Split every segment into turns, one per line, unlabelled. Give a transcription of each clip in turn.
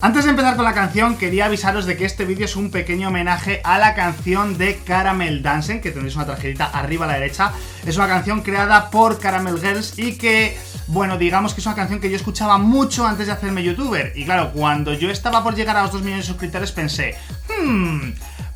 Antes de empezar con la canción, quería avisaros de que este vídeo es un pequeño homenaje a la canción de Caramel Dancing, que tenéis una tarjetita arriba a la derecha. Es una canción creada por Caramel Girls y que, bueno, digamos que es una canción que yo escuchaba mucho antes de hacerme youtuber. Y claro, cuando yo estaba por llegar a los 2 millones de suscriptores pensé, hmm,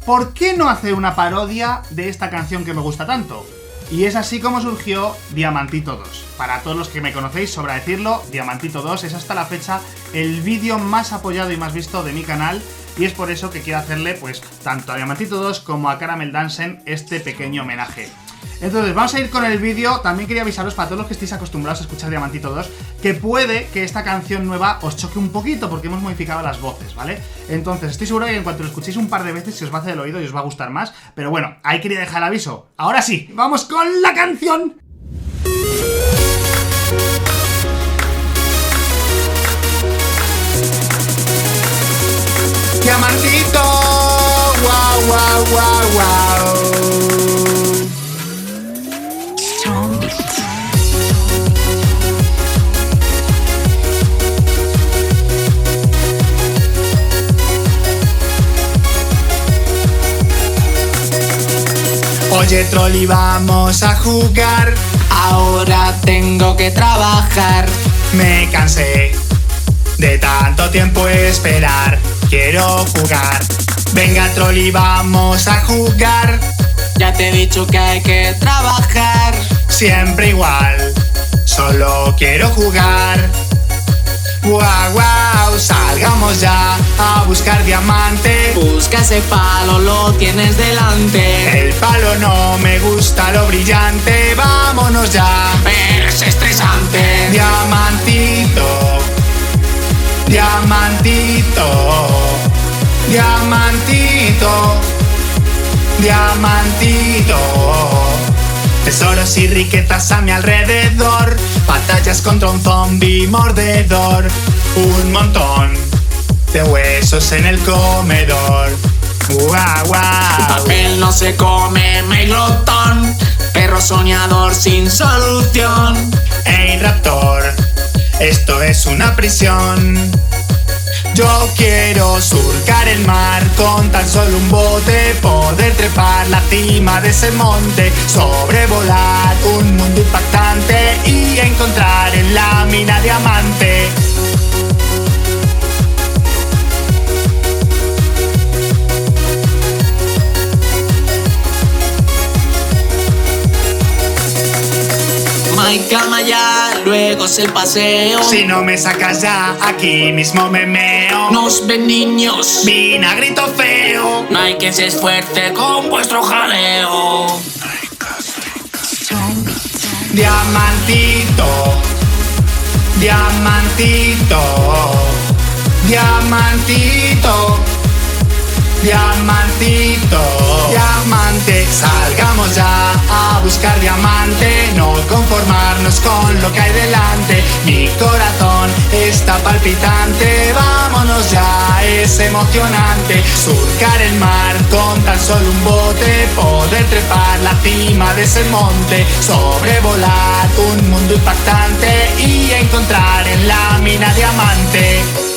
¿por qué no hacer una parodia de esta canción que me gusta tanto? Y es así como surgió Diamantito 2. Para todos los que me conocéis, sobra decirlo, Diamantito 2 es hasta la fecha el vídeo más apoyado y más visto de mi canal y es por eso que quiero hacerle pues tanto a Diamantito 2 como a Caramel Dansen este pequeño homenaje. Entonces, vamos a ir con el vídeo. También quería avisaros para todos los que estéis acostumbrados a escuchar Diamantito 2 que puede que esta canción nueva os choque un poquito porque hemos modificado las voces, ¿vale? Entonces, estoy seguro que en cuanto lo escuchéis un par de veces se os va a hacer el oído y os va a gustar más. Pero bueno, ahí quería dejar el aviso. Ahora sí, vamos con la canción. Diamantito, wow, wow, wow, wow. Oye, Trolli, vamos a jugar.
Ahora tengo que trabajar.
Me cansé de tanto tiempo esperar. Quiero jugar. Venga, Trolli, vamos a jugar.
Ya te he dicho que hay que trabajar.
Siempre igual. Solo quiero jugar. Guau, guau, salgamos ya a buscar diamante.
Busca ese palo, lo tienes delante.
El palo no me gusta lo brillante, vámonos ya.
Pero es estresante.
Diamantito, diamantito, diamantito, diamantito. Tesoros y riquezas a mi alrededor, batallas contra un zombie mordedor, un montón de huesos en el comedor. Guau, guau.
Papel no se come, meglotón. Perro soñador sin solución.
Ey, Raptor, esto es una prisión. Yo quiero surcar el mar con tan solo un bote, poder trepar la cima de ese monte, sobrevolar un mundo impactante y
cama ya, luego es el paseo.
Si no me sacas ya, aquí mismo me meo.
Nos ven niños.
Vinagrito feo.
No hay quien se esfuerce con vuestro jaleo.
Diamantito, diamantito, diamantito, diamantito, diamante. Salgamos ya a buscar diamante, no conformarnos con lo que hay delante. Mi corazón está palpitante, vámonos ya, es emocionante. Surcar el mar con tan solo un bote, poder trepar la cima de ese monte, sobrevolar un mundo impactante y encontrar en la mina diamante.